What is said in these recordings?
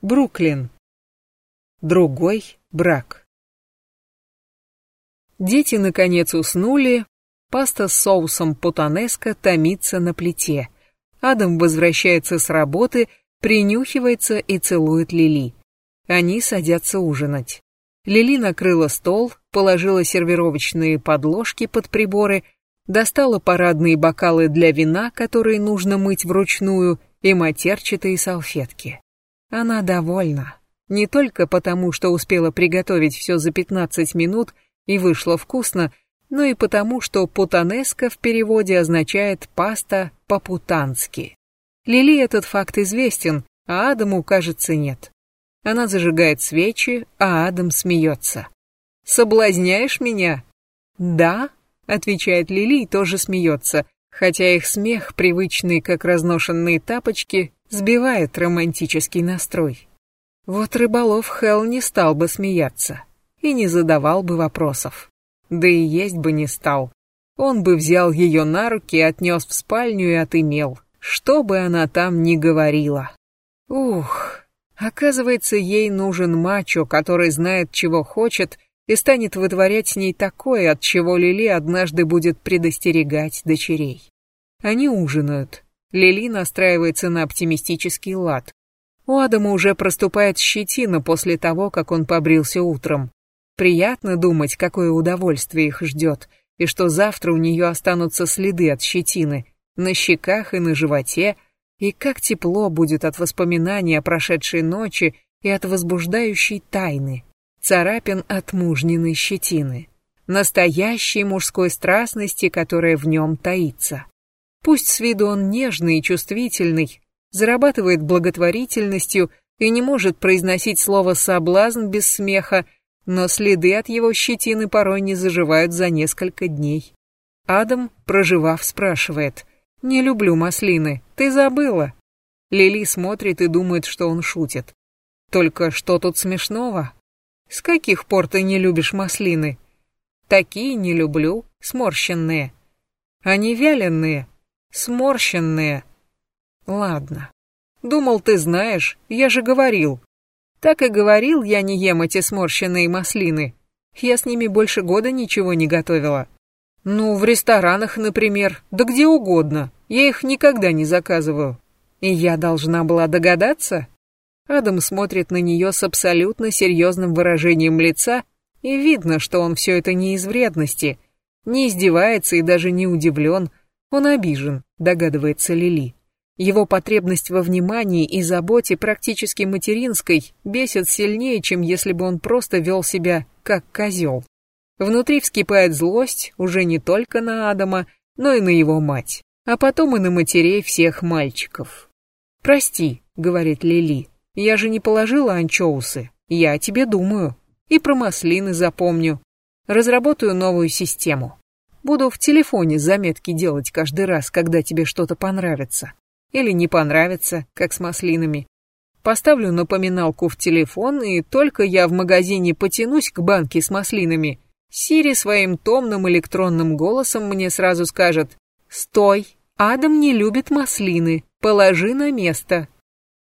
Бруклин. Другой брак. Дети наконец уснули, паста с соусом путанеско томится на плите. Адам возвращается с работы, принюхивается и целует Лили. Они садятся ужинать. Лили накрыла стол, положила сервировочные подложки под приборы, достала парадные бокалы для вина, которые нужно мыть вручную, и матерчатые салфетки. Она довольна. Не только потому, что успела приготовить все за 15 минут и вышло вкусно, но и потому, что путанеска в переводе означает «паста по-путански». Лили этот факт известен, а Адаму, кажется, нет. Она зажигает свечи, а Адам смеется. «Соблазняешь меня?» «Да», — отвечает Лили и тоже смеется, хотя их смех, привычный как разношенные тапочки, сбивает романтический настрой. Вот рыболов Хелл не стал бы смеяться и не задавал бы вопросов. Да и есть бы не стал. Он бы взял ее на руки, отнес в спальню и отымел, что бы она там ни говорила. Ух, оказывается, ей нужен мачо, который знает, чего хочет, и станет вытворять с ней такое, от чего Лили однажды будет предостерегать дочерей. Они ужинают, Лили настраивается на оптимистический лад. У Адама уже проступает щетина после того, как он побрился утром. Приятно думать, какое удовольствие их ждет, и что завтра у нее останутся следы от щетины, на щеках и на животе, и как тепло будет от воспоминаний о прошедшей ночи и от возбуждающей тайны, царапин от мужниной щетины, настоящей мужской страстности, которая в нем таится. Пусть с виду он нежный и чувствительный, зарабатывает благотворительностью и не может произносить слово «соблазн» без смеха, но следы от его щетины порой не заживают за несколько дней. Адам, проживав, спрашивает, «Не люблю маслины, ты забыла?» Лили смотрит и думает, что он шутит. «Только что тут смешного? С каких пор ты не любишь маслины?» «Такие не люблю, сморщенные». «Они вяленые, сморщенные. Ладно. Думал, ты знаешь, я же говорил. Так и говорил, я не ем эти сморщенные маслины. Я с ними больше года ничего не готовила. Ну, в ресторанах, например, да где угодно. Я их никогда не заказываю. И я должна была догадаться? Адам смотрит на нее с абсолютно серьезным выражением лица, и видно, что он все это не из вредности, не издевается и даже не удивлен, он обижен, догадывается Лили. Его потребность во внимании и заботе практически материнской бесит сильнее, чем если бы он просто вел себя как козел. Внутри вскипает злость уже не только на Адама, но и на его мать, а потом и на матерей всех мальчиков. «Прости», — говорит Лили, — «я же не положила анчоусы, я о тебе думаю, и про маслины запомню, разработаю новую систему». Буду в телефоне заметки делать каждый раз, когда тебе что-то понравится. Или не понравится, как с маслинами. Поставлю напоминалку в телефон, и только я в магазине потянусь к банке с маслинами, Сири своим томным электронным голосом мне сразу скажет «Стой, Адам не любит маслины, положи на место».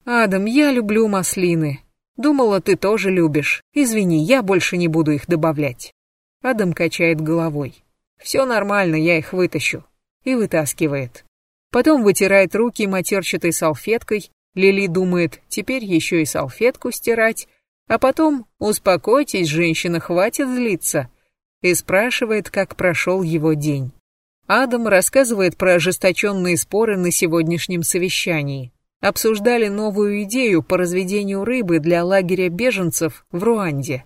«Адам, я люблю маслины. Думала, ты тоже любишь. Извини, я больше не буду их добавлять». Адам качает головой. Все нормально, я их вытащу. И вытаскивает. Потом вытирает руки матерчатой салфеткой. Лили думает, теперь еще и салфетку стирать. А потом, успокойтесь, женщина, хватит злиться. И спрашивает, как прошел его день. Адам рассказывает про ожесточенные споры на сегодняшнем совещании. Обсуждали новую идею по разведению рыбы для лагеря беженцев в Руанде.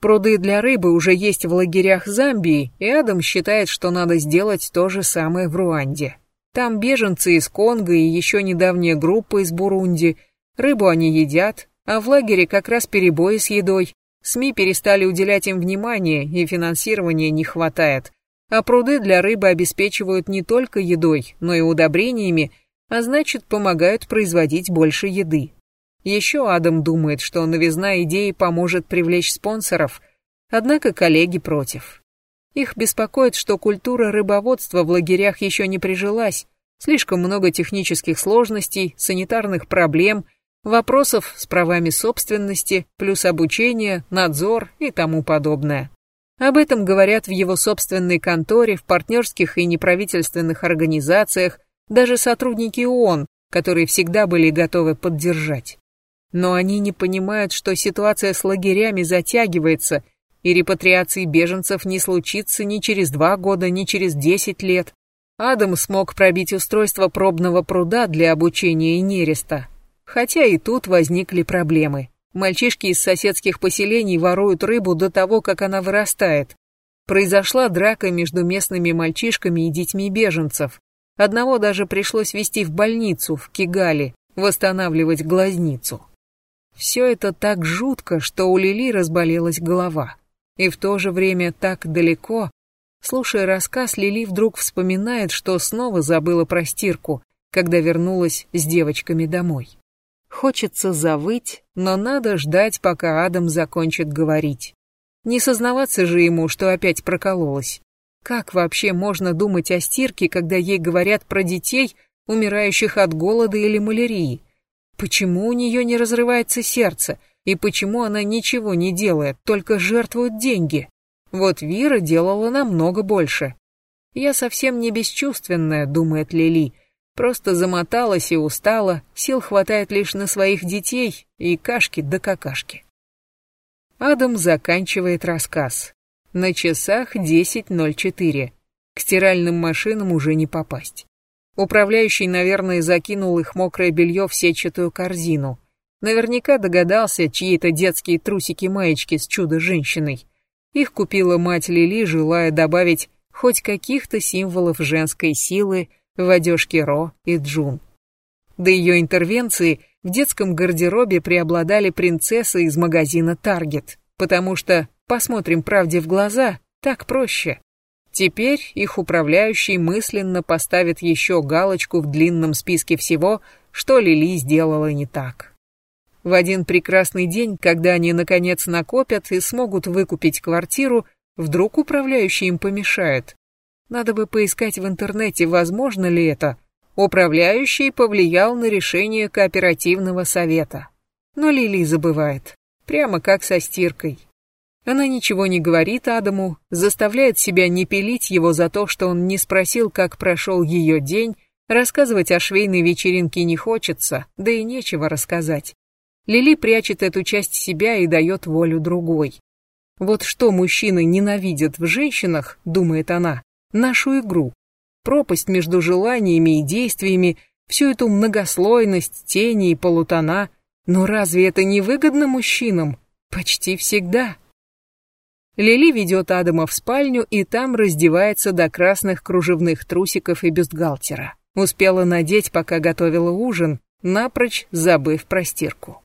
Пруды для рыбы уже есть в лагерях Замбии, и Адам считает, что надо сделать то же самое в Руанде. Там беженцы из Конго и еще недавняя группа из Бурунди. Рыбу они едят, а в лагере как раз перебои с едой. СМИ перестали уделять им внимание, и финансирования не хватает. А пруды для рыбы обеспечивают не только едой, но и удобрениями, а значит помогают производить больше еды. Еще Адам думает, что новизна идеи поможет привлечь спонсоров, однако коллеги против. Их беспокоит, что культура рыбоводства в лагерях еще не прижилась, слишком много технических сложностей, санитарных проблем, Вопросов с правами собственности, плюс обучение, надзор и тому подобное. Об этом говорят в его собственной конторе, в партнерских и неправительственных организациях, даже сотрудники ООН, которые всегда были готовы поддержать. Но они не понимают, что ситуация с лагерями затягивается, и репатриации беженцев не случится ни через два года, ни через десять лет. Адам смог пробить устройство пробного пруда для обучения нереста. Хотя и тут возникли проблемы. Мальчишки из соседских поселений воруют рыбу до того, как она вырастает. Произошла драка между местными мальчишками и детьми беженцев. Одного даже пришлось везти в больницу в Кигали, восстанавливать глазницу. Все это так жутко, что у Лили разболелась голова. И в то же время так далеко. Слушая рассказ, Лили вдруг вспоминает, что снова забыла про стирку, когда вернулась с девочками домой. Хочется завыть, но надо ждать, пока Адам закончит говорить. Не сознаваться же ему, что опять прокололась. Как вообще можно думать о стирке, когда ей говорят про детей, умирающих от голода или малярии? Почему у нее не разрывается сердце? И почему она ничего не делает, только жертвует деньги? Вот Вира делала намного больше. Я совсем не бесчувственная, думает Лили, Просто замоталась и устала, сил хватает лишь на своих детей и кашки да какашки. Адам заканчивает рассказ. На часах 10.04. К стиральным машинам уже не попасть. Управляющий, наверное, закинул их мокрое белье в сетчатую корзину. Наверняка догадался, чьи это детские трусики-маечки с чудо-женщиной. Их купила мать Лили, желая добавить хоть каких-то символов женской силы в одежке Ро и Джун. До ее интервенции в детском гардеробе преобладали принцессы из магазина Target, потому что, посмотрим правде в глаза, так проще. Теперь их управляющий мысленно поставит еще галочку в длинном списке всего, что Лили сделала не так. В один прекрасный день, когда они наконец накопят и смогут выкупить квартиру, вдруг управляющий им помешает. Надо бы поискать в интернете, возможно ли это. Управляющий повлиял на решение кооперативного совета. Но Лили забывает. Прямо как со стиркой. Она ничего не говорит Адаму, заставляет себя не пилить его за то, что он не спросил, как прошел ее день, рассказывать о швейной вечеринке не хочется, да и нечего рассказать. Лили прячет эту часть себя и дает волю другой. Вот что мужчины ненавидят в женщинах, думает она, нашу игру. Пропасть между желаниями и действиями, всю эту многослойность, тени и полутона. Но разве это не выгодно мужчинам? Почти всегда. Лили ведет Адама в спальню и там раздевается до красных кружевных трусиков и бюстгальтера. Успела надеть, пока готовила ужин, напрочь забыв про стирку.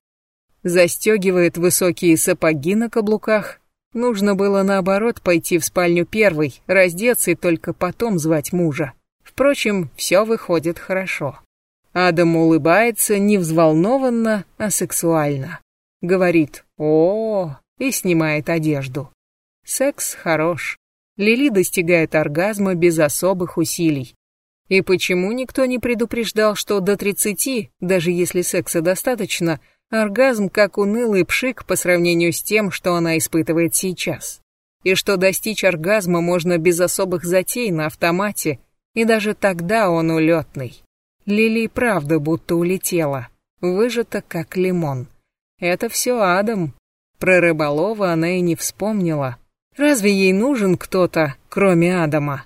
Застегивает высокие сапоги на каблуках, Нужно было наоборот пойти в спальню первой, раздеться и только потом звать мужа. Впрочем, все выходит хорошо. Адам улыбается не взволнованно, а сексуально. Говорит «О!» и снимает одежду. Секс хорош. Лили достигает оргазма без особых усилий. И почему никто не предупреждал, что до 30, даже если секса достаточно, Оргазм как унылый пшик по сравнению с тем, что она испытывает сейчас. И что достичь оргазма можно без особых затей на автомате, и даже тогда он улетный. Лили правда будто улетела, выжата как лимон. Это все Адам. Про рыболова она и не вспомнила. Разве ей нужен кто-то, кроме Адама?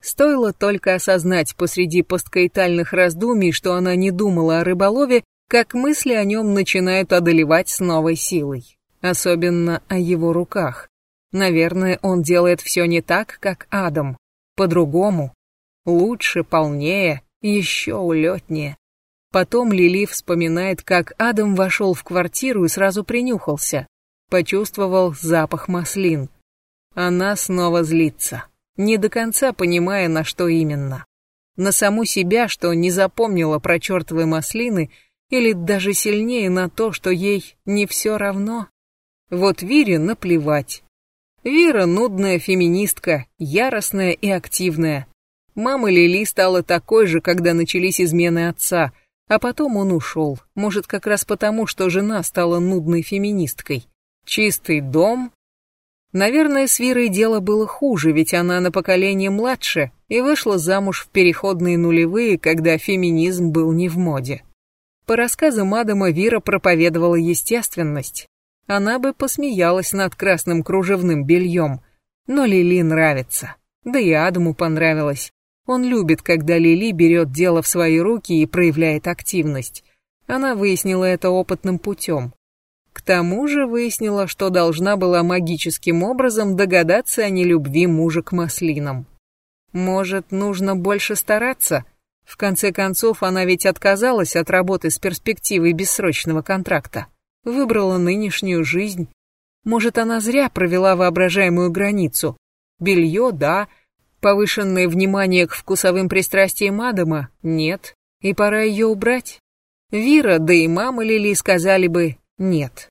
Стоило только осознать посреди посткаитальных раздумий, что она не думала о рыболове, как мысли о нем начинают одолевать с новой силой. Особенно о его руках. Наверное, он делает все не так, как Адам. По-другому. Лучше, полнее, еще улетнее. Потом Лили вспоминает, как Адам вошел в квартиру и сразу принюхался. Почувствовал запах маслин. Она снова злится, не до конца понимая, на что именно. На саму себя, что не запомнила про чертовы маслины или даже сильнее на то, что ей не все равно. Вот Вире наплевать. Вера нудная феминистка, яростная и активная. Мама Лили стала такой же, когда начались измены отца, А потом он ушел, может, как раз потому, что жена стала нудной феминисткой. Чистый дом. Наверное, с Вирой дело было хуже, ведь она на поколение младше и вышла замуж в переходные нулевые, когда феминизм был не в моде. По рассказам Адама, Вира проповедовала естественность. Она бы посмеялась над красным кружевным бельем, но Лили нравится. Да и Адаму понравилось. Он любит, когда Лили берет дело в свои руки и проявляет активность. Она выяснила это опытным путем. К тому же выяснила, что должна была магическим образом догадаться о нелюбви мужа к маслинам. Может, нужно больше стараться? В конце концов, она ведь отказалась от работы с перспективой бессрочного контракта. Выбрала нынешнюю жизнь. Может, она зря провела воображаемую границу. Белье, да. Повышенное внимание к вкусовым пристрастиям Адама? Нет. И пора ее убрать. Вира, да и мама Лили сказали бы нет.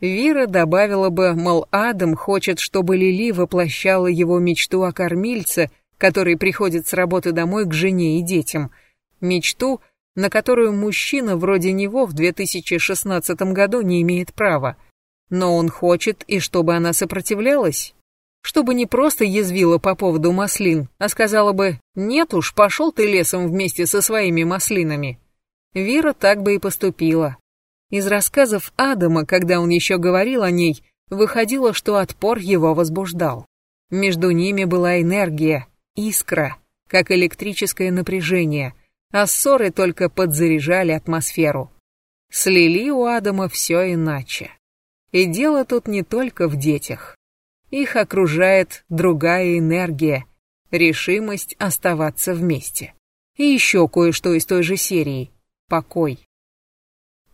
Вира добавила бы, мол, Адам хочет, чтобы Лили воплощала его мечту о кормильце, который приходит с работы домой к жене и детям. Мечту, на которую мужчина вроде него в 2016 году не имеет права. Но он хочет, и чтобы она сопротивлялась. Чтобы не просто язвила по поводу маслин, а сказала бы «Нет уж, пошел ты лесом вместе со своими маслинами». Вера так бы и поступила. Из рассказов Адама, когда он еще говорил о ней, выходило, что отпор его возбуждал. Между ними была энергия, искра, как электрическое напряжение, а ссоры только подзаряжали атмосферу. Слили у Адама все иначе. И дело тут не только в детях. Их окружает другая энергия, решимость оставаться вместе. И еще кое-что из той же серии — покой.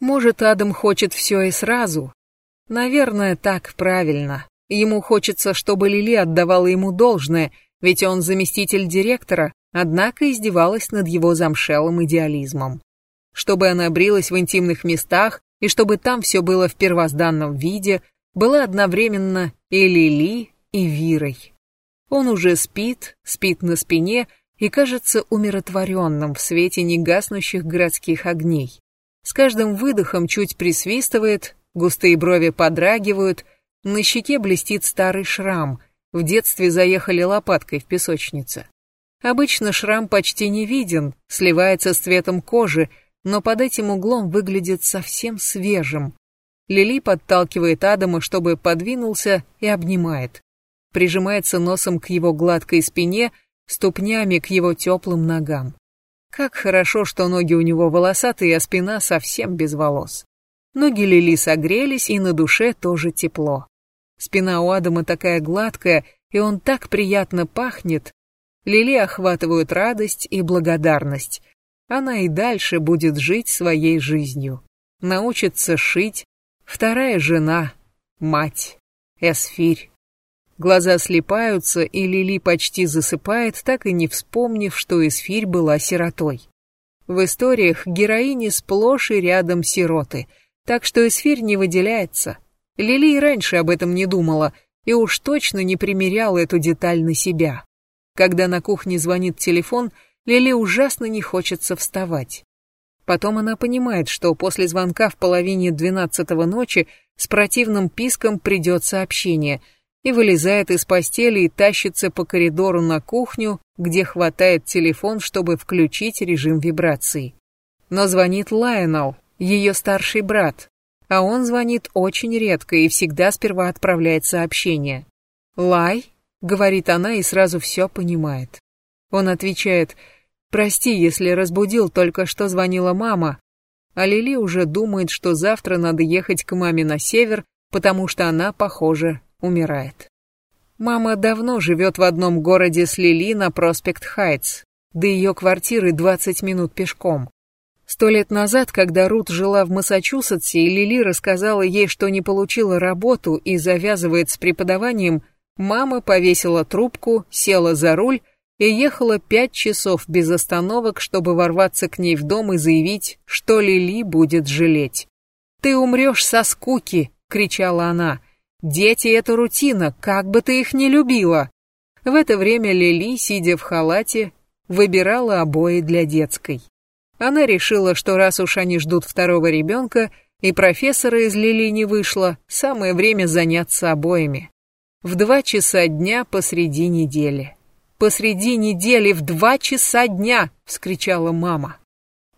Может, Адам хочет все и сразу? Наверное, так правильно. Ему хочется, чтобы Лили отдавала ему должное, ведь он заместитель директора, однако издевалась над его замшелым идеализмом. Чтобы она брилась в интимных местах, и чтобы там все было в первозданном виде, была одновременно и Лили, и Вирой. Он уже спит, спит на спине и кажется умиротворенным в свете негаснущих городских огней. С каждым выдохом чуть присвистывает, густые брови подрагивают, на щеке блестит старый шрам, в детстве заехали лопаткой в песочнице. Обычно шрам почти не виден, сливается с цветом кожи, но под этим углом выглядит совсем свежим. Лили подталкивает Адама, чтобы подвинулся, и обнимает. Прижимается носом к его гладкой спине, ступнями к его теплым ногам. Как хорошо, что ноги у него волосатые, а спина совсем без волос. Ноги Лили согрелись, и на душе тоже тепло. Спина у Адама такая гладкая, и он так приятно пахнет. Лили охватывают радость и благодарность. Она и дальше будет жить своей жизнью. Научится шить. Вторая жена, мать, Эсфирь. Глаза слепаются, и Лили почти засыпает, так и не вспомнив, что Эсфирь была сиротой. В историях героини сплошь и рядом сироты, так что Эсфирь не выделяется. Лили и раньше об этом не думала, и уж точно не примеряла эту деталь на себя. Когда на кухне звонит телефон, Лили ужасно не хочется вставать. Потом она понимает, что после звонка в половине двенадцатого ночи с противным писком придет сообщение — и вылезает из постели и тащится по коридору на кухню, где хватает телефон, чтобы включить режим вибрации. Но звонит Лайонел, ее старший брат, а он звонит очень редко и всегда сперва отправляет сообщение. «Лай?» — говорит она и сразу все понимает. Он отвечает «Прости, если разбудил, только что звонила мама». А Лили уже думает, что завтра надо ехать к маме на север, потому что она, похоже, умирает. Мама давно живет в одном городе с Лили на проспект Хайтс, до ее квартиры 20 минут пешком. Сто лет назад, когда Рут жила в Массачусетсе, и Лили рассказала ей, что не получила работу и завязывает с преподаванием, мама повесила трубку, села за руль и ехала пять часов без остановок, чтобы ворваться к ней в дом и заявить, что Лили будет жалеть. «Ты умрешь со скуки!» — кричала она. Дети — это рутина, как бы ты их не любила. В это время Лили, сидя в халате, выбирала обои для детской. Она решила, что раз уж они ждут второго ребенка, и профессора из Лили не вышло, самое время заняться обоими. В два часа дня посреди недели. «Посреди недели в два часа дня!» — вскричала мама.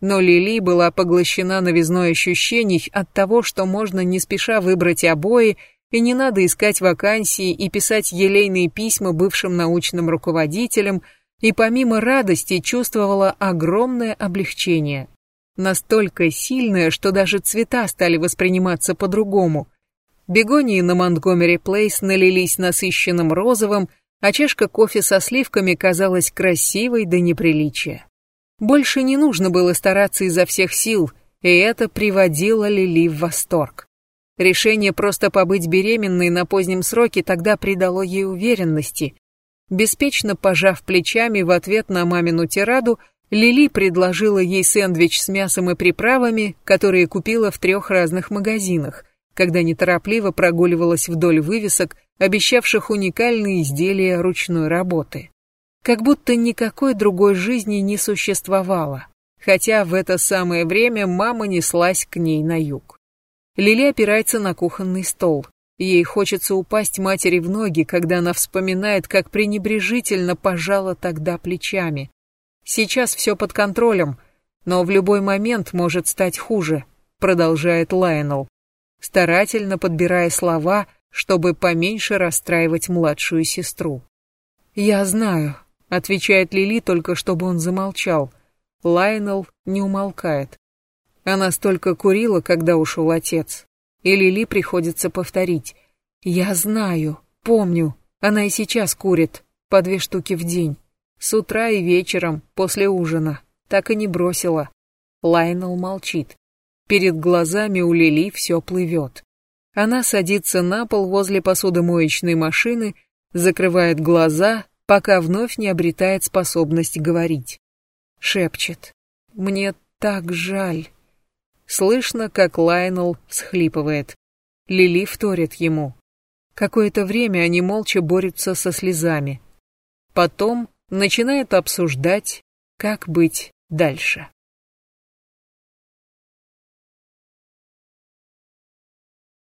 Но Лили была поглощена новизной ощущений от того, что можно не спеша выбрать обои, и не надо искать вакансии и писать елейные письма бывшим научным руководителям, и помимо радости чувствовала огромное облегчение. Настолько сильное, что даже цвета стали восприниматься по-другому. Бегонии на Монтгомери Плейс налились насыщенным розовым, а чашка кофе со сливками казалась красивой до неприличия. Больше не нужно было стараться изо всех сил, и это приводило Лили в восторг. Решение просто побыть беременной на позднем сроке тогда придало ей уверенности. Беспечно пожав плечами в ответ на мамину тираду, Лили предложила ей сэндвич с мясом и приправами, которые купила в трех разных магазинах, когда неторопливо прогуливалась вдоль вывесок, обещавших уникальные изделия ручной работы как будто никакой другой жизни не существовало, хотя в это самое время мама неслась к ней на юг. Лили опирается на кухонный стол. Ей хочется упасть матери в ноги, когда она вспоминает, как пренебрежительно пожала тогда плечами. Сейчас все под контролем, но в любой момент может стать хуже, продолжает Лайонел, старательно подбирая слова, чтобы поменьше расстраивать младшую сестру. «Я знаю», Отвечает Лили только, чтобы он замолчал. Лайнел не умолкает. Она столько курила, когда ушел отец. И Лили приходится повторить. «Я знаю, помню, она и сейчас курит, по две штуки в день. С утра и вечером, после ужина. Так и не бросила». Лайнел молчит. Перед глазами у Лили все плывет. Она садится на пол возле посудомоечной машины, закрывает глаза, пока вновь не обретает способность говорить. Шепчет. «Мне так жаль». Слышно, как Лайнел всхлипывает. Лили вторит ему. Какое-то время они молча борются со слезами. Потом начинают обсуждать, как быть дальше.